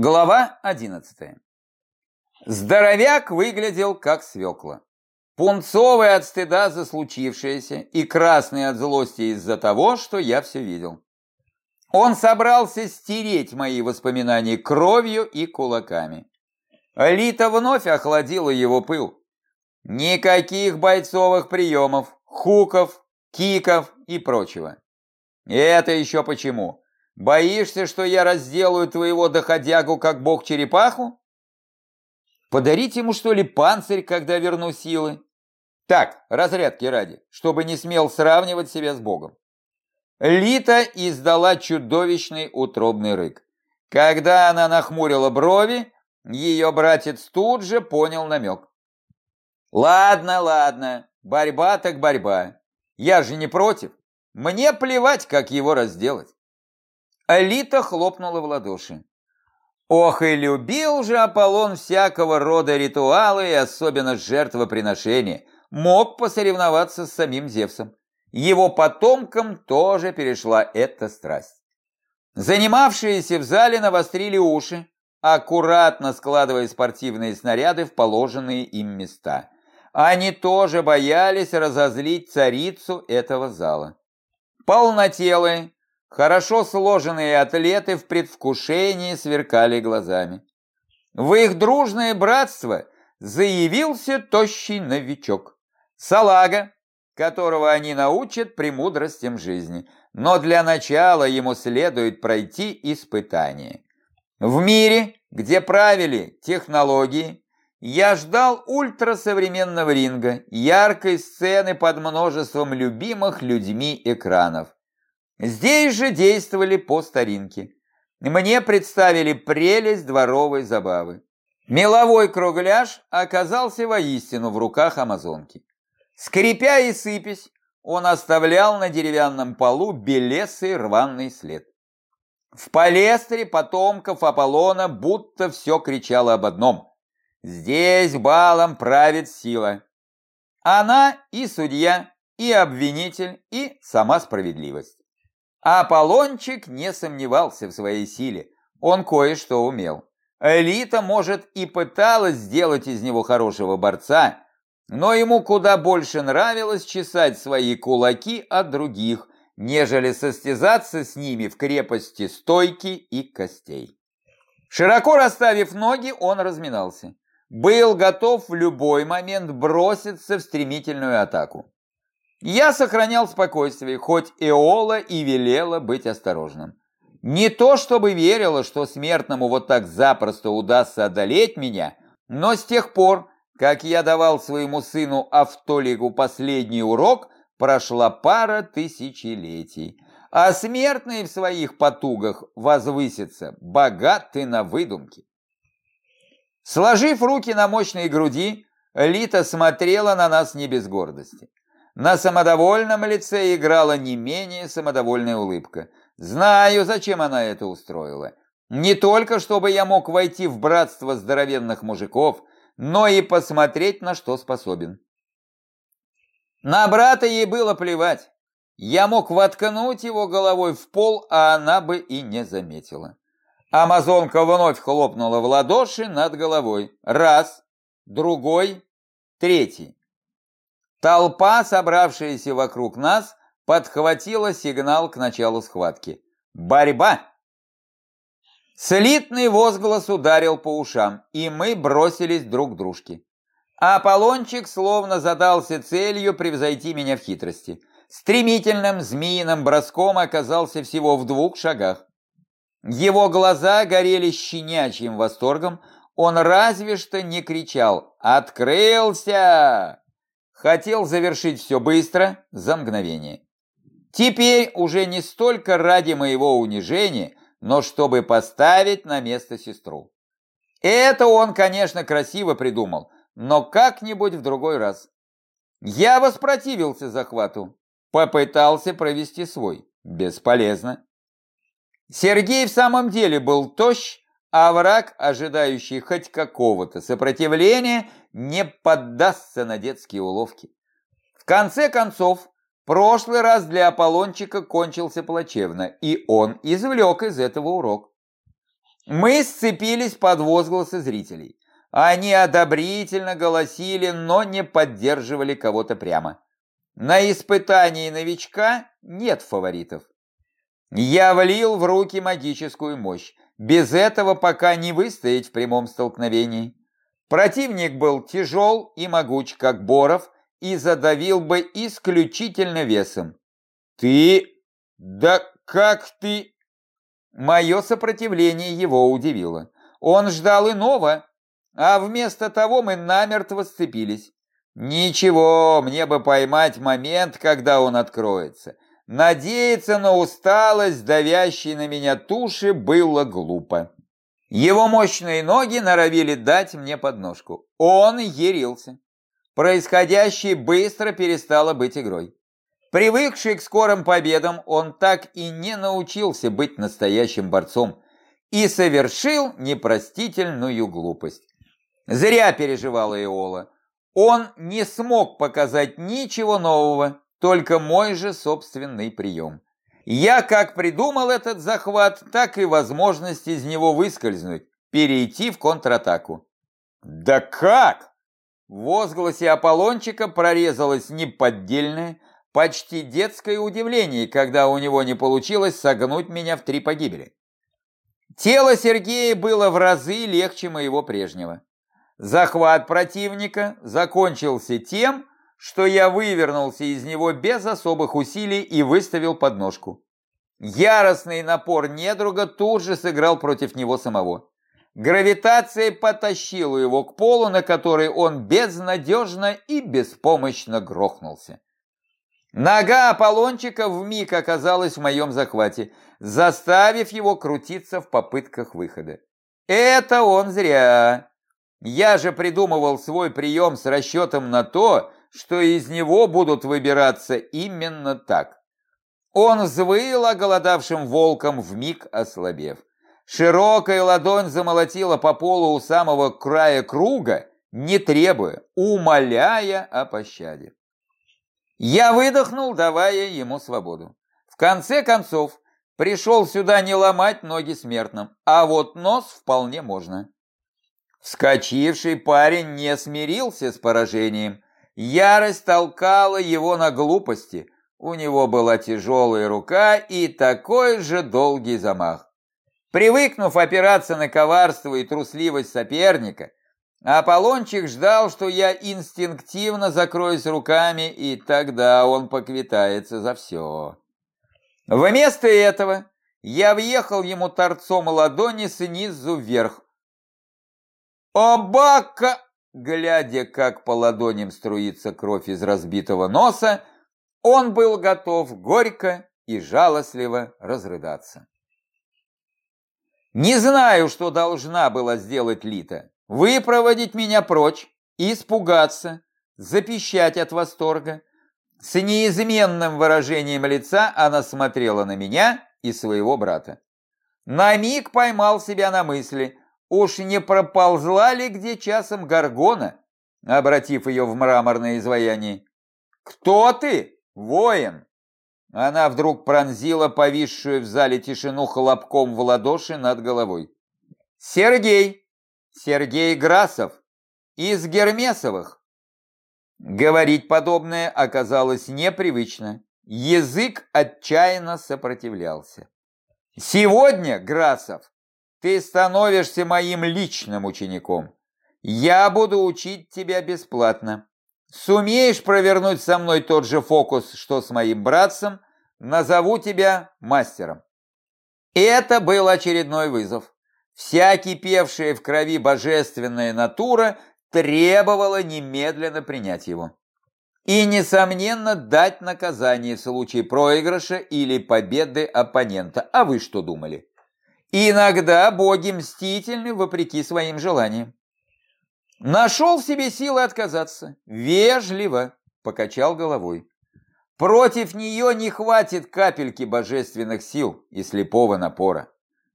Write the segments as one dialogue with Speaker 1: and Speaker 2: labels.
Speaker 1: Глава 11. Здоровяк выглядел как свекла. Пунцовый от стыда за случившееся и красный от злости из-за того, что я все видел. Он собрался стереть мои воспоминания кровью и кулаками. Лита вновь охладила его пыл. Никаких бойцовых приемов, хуков, киков и прочего. Это еще почему? Боишься, что я разделаю твоего доходягу, как бог-черепаху? Подарить ему, что ли, панцирь, когда верну силы? Так, разрядки ради, чтобы не смел сравнивать себя с богом. Лита издала чудовищный утробный рык. Когда она нахмурила брови, ее братец тут же понял намек. «Ладно, ладно, борьба так борьба. Я же не против. Мне плевать, как его разделать. Алита хлопнула в ладоши. Ох, и любил же Аполлон всякого рода ритуалы и особенно жертвоприношения. Мог посоревноваться с самим Зевсом. Его потомкам тоже перешла эта страсть. Занимавшиеся в зале навострили уши, аккуратно складывая спортивные снаряды в положенные им места. Они тоже боялись разозлить царицу этого зала. Полнотелые, Хорошо сложенные атлеты в предвкушении сверкали глазами. В их дружное братство заявился тощий новичок. Салага, которого они научат премудростям жизни. Но для начала ему следует пройти испытание. В мире, где правили технологии, я ждал ультрасовременного ринга, яркой сцены под множеством любимых людьми экранов. Здесь же действовали по старинке. Мне представили прелесть дворовой забавы. Меловой кругляш оказался воистину в руках амазонки. Скрипя и сыпясь, он оставлял на деревянном полу белесый рваный след. В палестре потомков Аполлона будто все кричало об одном. Здесь балом правит сила. Она и судья, и обвинитель, и сама справедливость. Аполлончик не сомневался в своей силе. Он кое-что умел. Элита, может, и пыталась сделать из него хорошего борца, но ему куда больше нравилось чесать свои кулаки от других, нежели состязаться с ними в крепости стойки и костей. Широко расставив ноги, он разминался. Был готов в любой момент броситься в стремительную атаку. Я сохранял спокойствие, хоть Эола и велела быть осторожным. Не то чтобы верила, что смертному вот так запросто удастся одолеть меня, но с тех пор, как я давал своему сыну Автолигу последний урок, прошла пара тысячелетий. А смертные в своих потугах возвысятся, богаты на выдумки. Сложив руки на мощной груди, Лита смотрела на нас не без гордости. На самодовольном лице играла не менее самодовольная улыбка. Знаю, зачем она это устроила. Не только, чтобы я мог войти в братство здоровенных мужиков, но и посмотреть, на что способен. На брата ей было плевать. Я мог воткнуть его головой в пол, а она бы и не заметила. Амазонка вновь хлопнула в ладоши над головой. Раз, другой, третий. Толпа, собравшаяся вокруг нас, подхватила сигнал к началу схватки. «Борьба!» Слитный возглас ударил по ушам, и мы бросились друг к дружке. Аполлончик словно задался целью превзойти меня в хитрости. Стремительным змеиным броском оказался всего в двух шагах. Его глаза горели щенячьим восторгом, он разве что не кричал «Открылся!» Хотел завершить все быстро, за мгновение. Теперь уже не столько ради моего унижения, но чтобы поставить на место сестру. Это он, конечно, красиво придумал, но как-нибудь в другой раз. Я воспротивился захвату, попытался провести свой. Бесполезно. Сергей в самом деле был тощ, а враг, ожидающий хоть какого-то сопротивления, не поддастся на детские уловки. В конце концов, прошлый раз для Аполлончика кончился плачевно, и он извлек из этого урок. Мы сцепились под возгласы зрителей. Они одобрительно голосили, но не поддерживали кого-то прямо. На испытании новичка нет фаворитов. Я влил в руки магическую мощь. Без этого пока не выстоять в прямом столкновении. Противник был тяжел и могуч, как Боров, и задавил бы исключительно весом. «Ты... да как ты...» Мое сопротивление его удивило. Он ждал иного, а вместо того мы намертво сцепились. Ничего, мне бы поймать момент, когда он откроется. Надеяться на усталость, давящей на меня туши, было глупо. Его мощные ноги норовили дать мне подножку. Он ярился. Происходящее быстро перестало быть игрой. Привыкший к скорым победам, он так и не научился быть настоящим борцом и совершил непростительную глупость. Зря переживала Иола. Он не смог показать ничего нового, только мой же собственный прием. Я как придумал этот захват, так и возможность из него выскользнуть, перейти в контратаку. «Да как?» В возгласе Аполлончика прорезалось неподдельное, почти детское удивление, когда у него не получилось согнуть меня в три погибели. Тело Сергея было в разы легче моего прежнего. Захват противника закончился тем, что я вывернулся из него без особых усилий и выставил подножку. Яростный напор недруга тут же сыграл против него самого. Гравитация потащила его к полу, на который он безнадежно и беспомощно грохнулся. Нога Аполлончика вмиг оказалась в моем захвате, заставив его крутиться в попытках выхода. Это он зря. Я же придумывал свой прием с расчетом на то, что из него будут выбираться именно так. Он взвыл оголодавшим волком, вмиг ослабев. Широкая ладонь замолотила по полу у самого края круга, не требуя, умоляя о пощаде. Я выдохнул, давая ему свободу. В конце концов, пришел сюда не ломать ноги смертным, а вот нос вполне можно. Вскочивший парень не смирился с поражением. Ярость толкала его на глупости. У него была тяжелая рука и такой же долгий замах. Привыкнув опираться на коварство и трусливость соперника, Аполлончик ждал, что я инстинктивно закроюсь руками, и тогда он поквитается за все. Вместо этого я въехал ему торцом ладони снизу вверх. «Обака!» Глядя, как по ладоням струится кровь из разбитого носа, он был готов горько и жалостливо разрыдаться. Не знаю, что должна была сделать Лита. Выпроводить меня прочь, испугаться, запищать от восторга. С неизменным выражением лица она смотрела на меня и своего брата. На миг поймал себя на мысли, уж не проползла ли где часом горгона, обратив ее в мраморное изваяние. «Кто ты, воин?» Она вдруг пронзила повисшую в зале тишину хлопком в ладоши над головой. «Сергей! Сергей Грасов! Из Гермесовых!» Говорить подобное оказалось непривычно. Язык отчаянно сопротивлялся. «Сегодня, Грасов, ты становишься моим личным учеником. Я буду учить тебя бесплатно. Сумеешь провернуть со мной тот же фокус, что с моим братцем, назову тебя мастером. Это был очередной вызов. Вся кипевшая в крови божественная натура требовала немедленно принять его. И, несомненно, дать наказание в случае проигрыша или победы оппонента. А вы что думали? Иногда боги мстительны вопреки своим желаниям. Нашел в себе силы отказаться. Вежливо покачал головой. Против нее не хватит капельки божественных сил и слепого напора.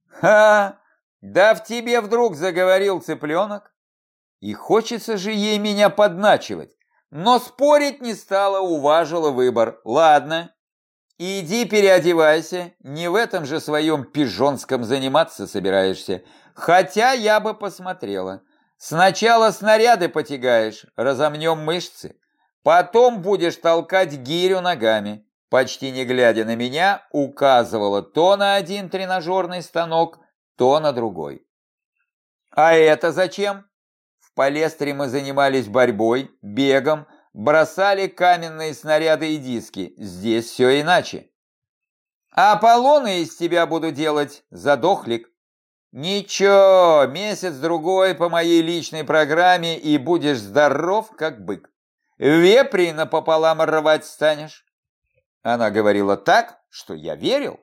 Speaker 1: Ха! Да в тебе вдруг заговорил цыпленок. И хочется же ей меня подначивать. Но спорить не стала, уважила выбор. Ладно, Иди переодевайся, не в этом же своем пижонском заниматься собираешься. Хотя я бы посмотрела. Сначала снаряды потягаешь, разомнем мышцы. Потом будешь толкать гирю ногами. Почти не глядя на меня, указывала то на один тренажерный станок, то на другой. А это зачем? В палестре мы занимались борьбой, бегом, бросали каменные снаряды и диски. Здесь все иначе. Аполлоны из тебя буду делать, задохлик. Ничего, месяц-другой по моей личной программе и будешь здоров, как бык. Вепри напополам рвать станешь. Она говорила так, что я верил.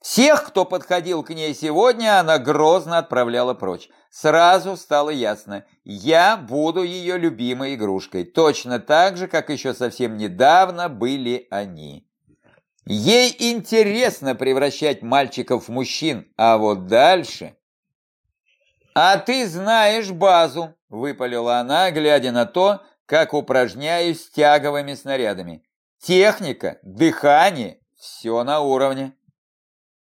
Speaker 1: Всех, кто подходил к ней сегодня, она грозно отправляла прочь. Сразу стало ясно, я буду ее любимой игрушкой, точно так же, как еще совсем недавно были они. Ей интересно превращать мальчиков в мужчин, а вот дальше... «А ты знаешь базу», — выпалила она, глядя на то, как упражняюсь тяговыми снарядами. «Техника, дыхание, все на уровне».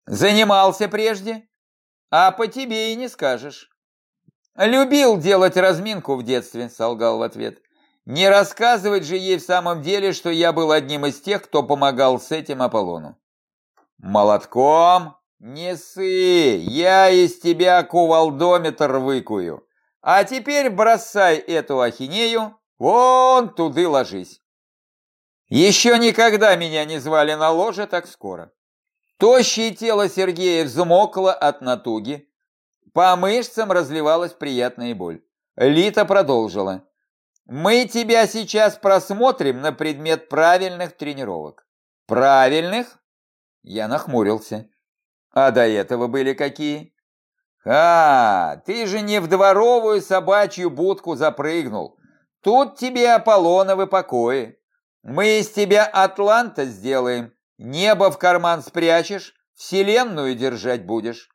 Speaker 1: Занимался прежде? А по тебе и не скажешь. Любил делать разминку в детстве, солгал в ответ. Не рассказывать же ей в самом деле, что я был одним из тех, кто помогал с этим Аполлону. Молотком? Не ссы, я из тебя кувалдометр выкую. А теперь бросай эту ахинею, вон туды ложись. Еще никогда меня не звали на ложе так скоро. Тощее тело Сергея взмокло от натуги. По мышцам разливалась приятная боль. Лита продолжила. «Мы тебя сейчас просмотрим на предмет правильных тренировок». «Правильных?» Я нахмурился. «А до этого были какие?» «А, ты же не в дворовую собачью будку запрыгнул. Тут тебе Аполлоновы покои. Мы из тебя Атланта сделаем, Небо в карман спрячешь, вселенную держать будешь.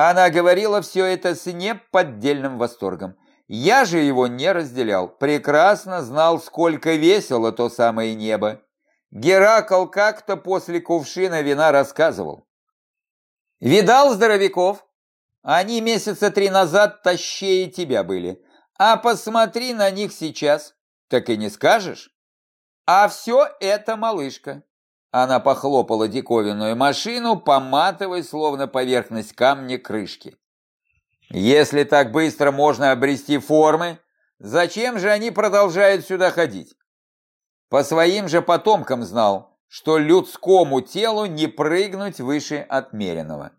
Speaker 1: Она говорила все это с неподдельным восторгом. Я же его не разделял, прекрасно знал, сколько весело то самое небо. Геракл как-то после кувшина вина рассказывал. Видал здоровяков? Они месяца три назад тащее тебя были. А посмотри на них сейчас, так и не скажешь. А все это малышка. Она похлопала диковинную машину, поматывая словно поверхность камня крышки. Если так быстро можно обрести формы, зачем же они продолжают сюда ходить? По своим же потомкам знал, что людскому телу не прыгнуть выше отмеренного.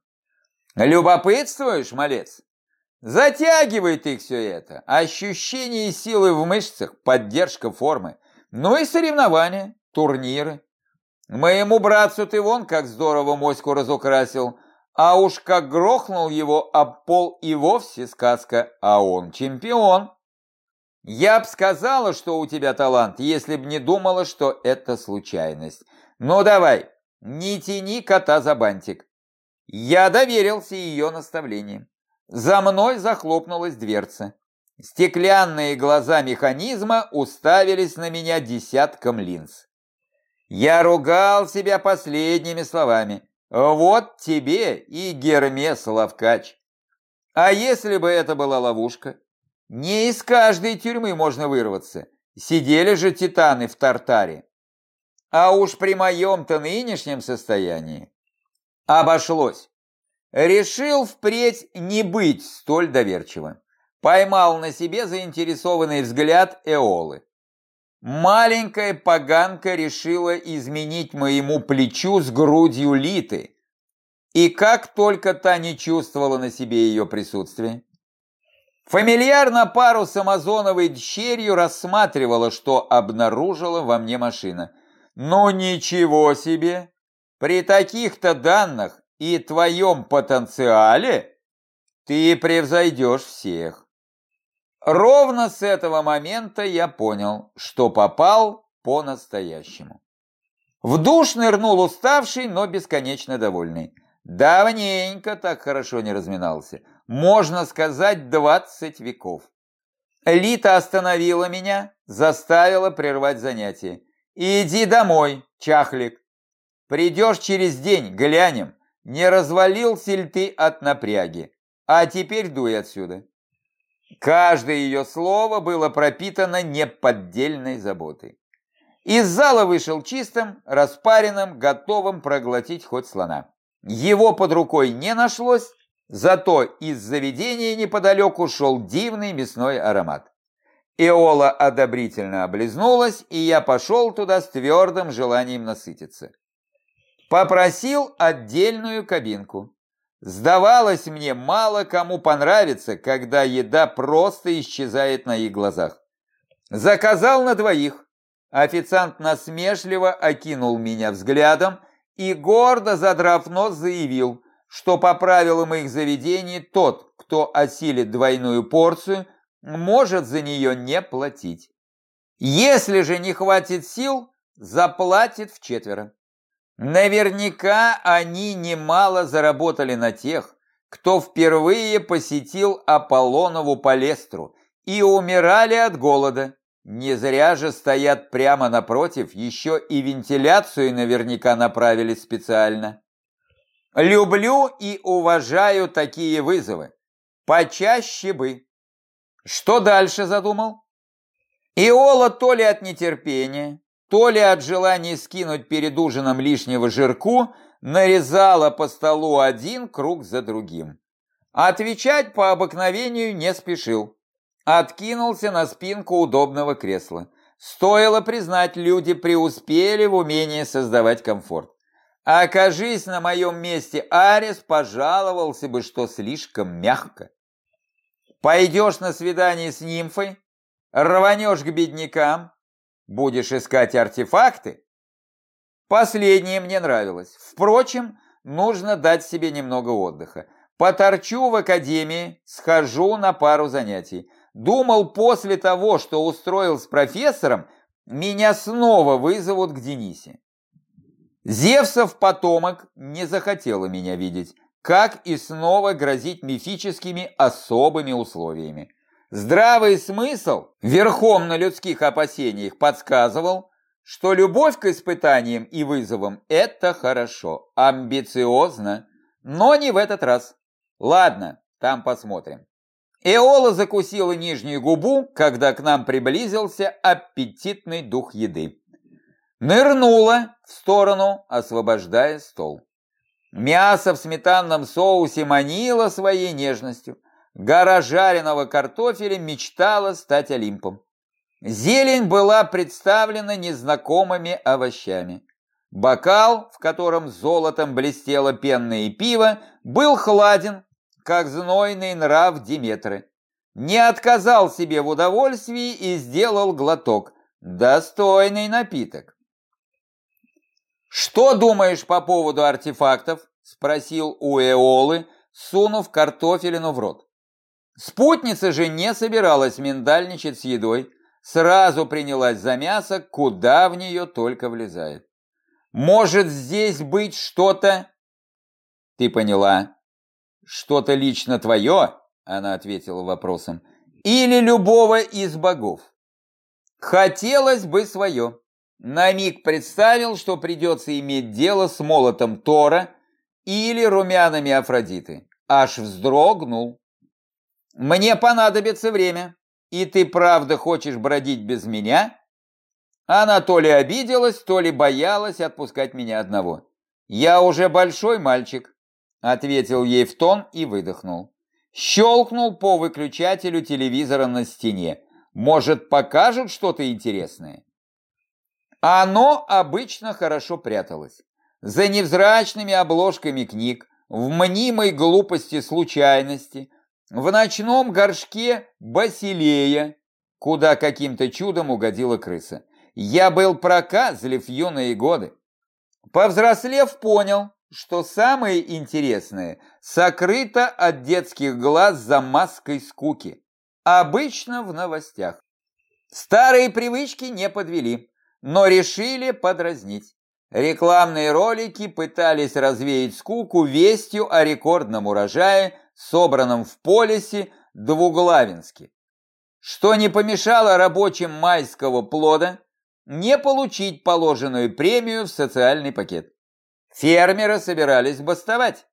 Speaker 1: Любопытствуешь, малец? Затягивает их все это. Ощущение силы в мышцах, поддержка формы. Ну и соревнования, турниры. Моему братцу ты вон как здорово моську разукрасил, а уж как грохнул его об пол и вовсе сказка, а он чемпион. Я б сказала, что у тебя талант, если б не думала, что это случайность. Ну давай, не тяни кота за бантик. Я доверился ее наставлениям. За мной захлопнулась дверца. Стеклянные глаза механизма уставились на меня десятком линз. Я ругал себя последними словами. Вот тебе и Гермес Лавкач. А если бы это была ловушка? Не из каждой тюрьмы можно вырваться. Сидели же титаны в Тартаре. А уж при моем-то нынешнем состоянии обошлось. Решил впредь не быть столь доверчивым. Поймал на себе заинтересованный взгляд Эолы. Маленькая поганка решила изменить моему плечу с грудью Литы. И как только та не чувствовала на себе ее присутствие. Фамильяр на пару с амазоновой дщерью рассматривала, что обнаружила во мне машина. Ну ничего себе! При таких-то данных и твоем потенциале ты превзойдешь всех. Ровно с этого момента я понял, что попал по-настоящему. В душ нырнул уставший, но бесконечно довольный. Давненько так хорошо не разминался. Можно сказать, двадцать веков. Лита остановила меня, заставила прервать занятие. «Иди домой, чахлик, Придешь через день, глянем, не развалился ли ты от напряги. А теперь дуй отсюда. Каждое ее слово было пропитано неподдельной заботой. Из зала вышел чистым, распаренным, готовым проглотить хоть слона. Его под рукой не нашлось, зато из заведения неподалеку шел дивный мясной аромат. Эола одобрительно облизнулась, и я пошел туда с твердым желанием насытиться. Попросил отдельную кабинку. Сдавалось мне, мало кому понравится, когда еда просто исчезает на их глазах. Заказал на двоих. Официант насмешливо окинул меня взглядом и, гордо задрав нос, заявил, что по правилам их заведений тот, кто осилит двойную порцию, может за нее не платить. Если же не хватит сил, заплатит в четверо. Наверняка они немало заработали на тех, кто впервые посетил Аполлонову палестру и умирали от голода. Не зря же стоят прямо напротив, еще и вентиляцию наверняка направили специально. Люблю и уважаю такие вызовы. Почаще бы. Что дальше задумал? Иола то ли от нетерпения, то ли от желания скинуть перед ужином лишнего жирку, нарезала по столу один круг за другим. Отвечать по обыкновению не спешил. Откинулся на спинку удобного кресла. Стоило признать, люди преуспели в умении создавать комфорт. Окажись на моем месте Арис, пожаловался бы, что слишком мягко. Пойдешь на свидание с нимфой, рванешь к беднякам, Будешь искать артефакты? Последнее мне нравилось. Впрочем, нужно дать себе немного отдыха. Поторчу в академии, схожу на пару занятий. Думал, после того, что устроил с профессором, меня снова вызовут к Денисе. Зевсов потомок не захотела меня видеть, как и снова грозить мифическими особыми условиями. Здравый смысл, верхом на людских опасениях, подсказывал, что любовь к испытаниям и вызовам – это хорошо, амбициозно, но не в этот раз. Ладно, там посмотрим. Эола закусила нижнюю губу, когда к нам приблизился аппетитный дух еды. Нырнула в сторону, освобождая стол. Мясо в сметанном соусе манило своей нежностью – Гора жареного картофеля мечтала стать Олимпом. Зелень была представлена незнакомыми овощами. Бокал, в котором золотом блестело пенное пиво, был хладен, как знойный нрав Диметры. Не отказал себе в удовольствии и сделал глоток. Достойный напиток. «Что думаешь по поводу артефактов?» – спросил у Эолы, сунув картофелину в рот. Спутница же не собиралась миндальничать с едой, сразу принялась за мясо, куда в нее только влезает. Может здесь быть что-то... Ты поняла? Что-то лично твое? Она ответила вопросом. Или любого из богов? Хотелось бы свое. На миг представил, что придется иметь дело с молотом Тора или румянами Афродиты. Аж вздрогнул. Мне понадобится время, и ты правда хочешь бродить без меня? Она то ли обиделась, то ли боялась отпускать меня одного. Я уже большой мальчик, ответил ей в тон и выдохнул. Щелкнул по выключателю телевизора на стене. Может, покажут что-то интересное? Оно обычно хорошо пряталось. За невзрачными обложками книг, в мнимой глупости случайности – в ночном горшке Басилея, куда каким-то чудом угодила крыса. Я был проказлив юные годы. Повзрослев, понял, что самое интересное сокрыто от детских глаз за маской скуки. Обычно в новостях. Старые привычки не подвели, но решили подразнить. Рекламные ролики пытались развеять скуку вестью о рекордном урожае собранном в полисе Двуглавинске, что не помешало рабочим майского плода не получить положенную премию в социальный пакет. Фермеры собирались бастовать,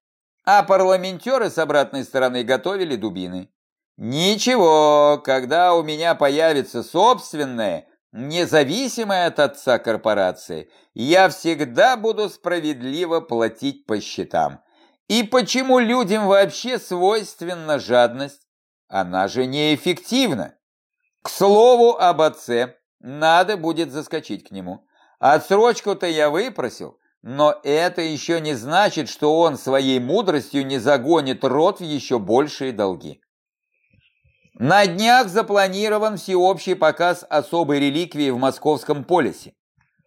Speaker 1: а парламентеры с обратной стороны готовили дубины. Ничего, когда у меня появится собственная, независимая от отца корпорация, я всегда буду справедливо платить по счетам. И почему людям вообще свойственна жадность? Она же неэффективна. К слову об отце, надо будет заскочить к нему. Отсрочку-то я выпросил, но это еще не значит, что он своей мудростью не загонит рот в еще большие долги. На днях запланирован всеобщий показ особой реликвии в Московском полисе.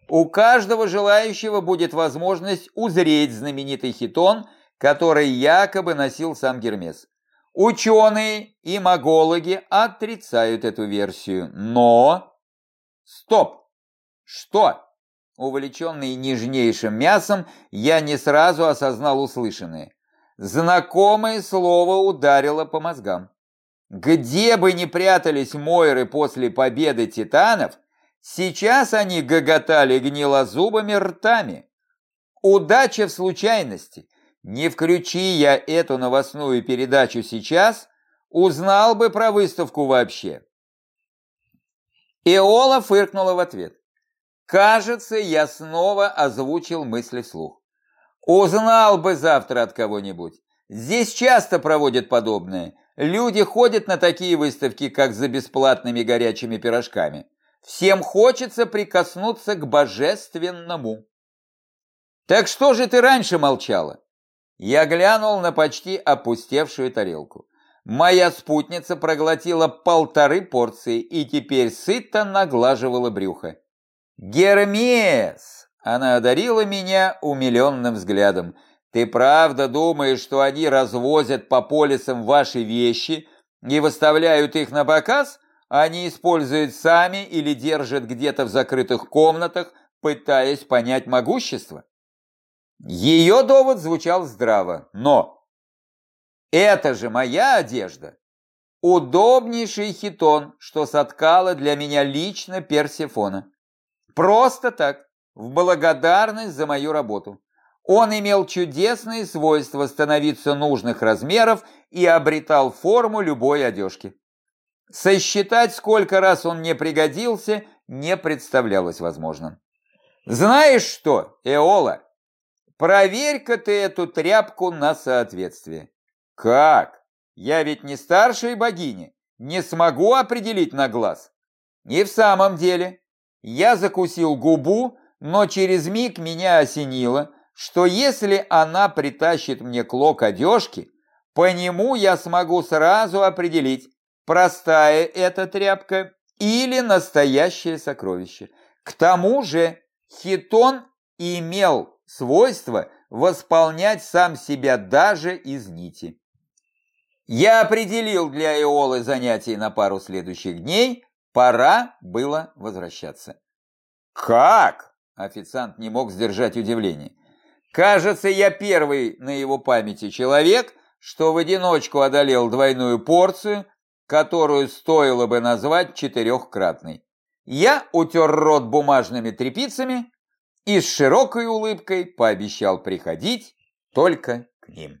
Speaker 1: У каждого желающего будет возможность узреть знаменитый хитон, который якобы носил сам Гермес. Ученые и магологи отрицают эту версию, но... Стоп! Что? Увлеченный нежнейшим мясом, я не сразу осознал услышанное. Знакомое слово ударило по мозгам. Где бы ни прятались Мойры после победы титанов, сейчас они гоготали гнилозубыми ртами. Удача в случайности. Не включи я эту новостную передачу сейчас, узнал бы про выставку вообще. Иола фыркнула в ответ. Кажется, я снова озвучил мысли вслух. Узнал бы завтра от кого-нибудь. Здесь часто проводят подобное. Люди ходят на такие выставки, как за бесплатными горячими пирожками. Всем хочется прикоснуться к божественному. Так что же ты раньше молчала? Я глянул на почти опустевшую тарелку. Моя спутница проглотила полторы порции и теперь сыто наглаживала брюхо. «Гермес!» Она одарила меня умиленным взглядом. «Ты правда думаешь, что они развозят по полисам ваши вещи и выставляют их на показ? Они используют сами или держат где-то в закрытых комнатах, пытаясь понять могущество?» Ее довод звучал здраво, но это же моя одежда. Удобнейший хитон, что соткала для меня лично Персефона. Просто так, в благодарность за мою работу. Он имел чудесные свойства становиться нужных размеров и обретал форму любой одежки. Сосчитать, сколько раз он мне пригодился, не представлялось возможным. Знаешь что, Эола, Проверь-ка ты эту тряпку на соответствие. Как? Я ведь не старшая богиня, не смогу определить на глаз. И в самом деле, я закусил губу, но через миг меня осенило, что если она притащит мне клок одежки, по нему я смогу сразу определить, простая эта тряпка или настоящее сокровище. К тому же хитон имел свойство восполнять сам себя даже из нити. Я определил для Эолы занятий на пару следующих дней, пора было возвращаться. «Как?» – официант не мог сдержать удивление. «Кажется, я первый на его памяти человек, что в одиночку одолел двойную порцию, которую стоило бы назвать четырехкратной. Я утер рот бумажными тряпицами, и с широкой улыбкой пообещал приходить только к ним.